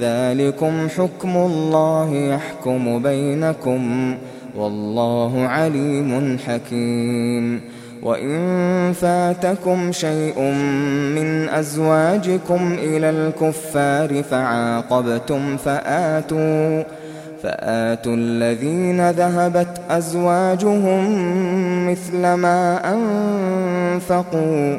ذلكم حكم الله يحكم بينكم والله عليم حكيم. وإن فاتكم شيء من أزواجكم إلى الكفار فعاقبتم فآتوا فآتوا الذين ذهبت أزواجهم مثل ما أنفقوا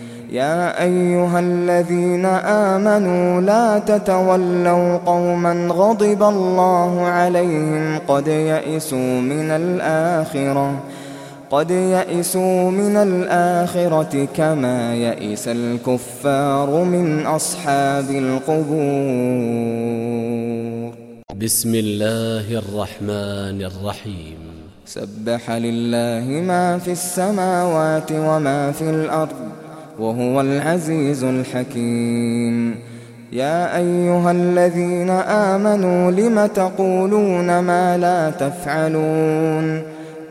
يا أيها الذين آمنوا لا تتولوا قوما غضب الله عليهم قد يئسوا من الآخرة قد يئسوا من الآخرة كما يئس الكفار من أصحاب القبور. بسم الله الرحمن الرحيم. سبح لله ما في السماوات وما في الأرض وهو العزيز الحكيم. يا أيها الذين آمنوا لم تقولون ما لا تفعلون؟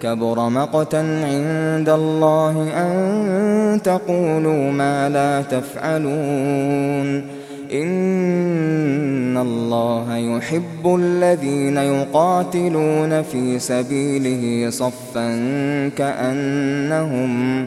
كبر مقتا عند الله أن تقولوا ما لا تفعلون. إن الله يحب الذين يقاتلون في سبيله صفا كأنهم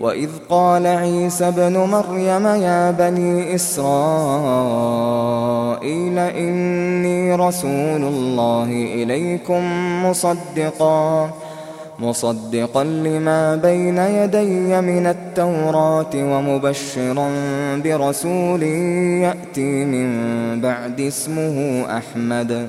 وَإِذْ قَالَ عِيسَى ابْنُ مَرْيَمَ يَا بَنِي إِسْرَائِيلَ إِنِّي رَسُولُ اللَّهِ إِلَيْكُمْ مُصَدِّقًا مصدقا لما بين يدي من التوراة ومبشرا برسول يأتي من بعد اسمه أحمد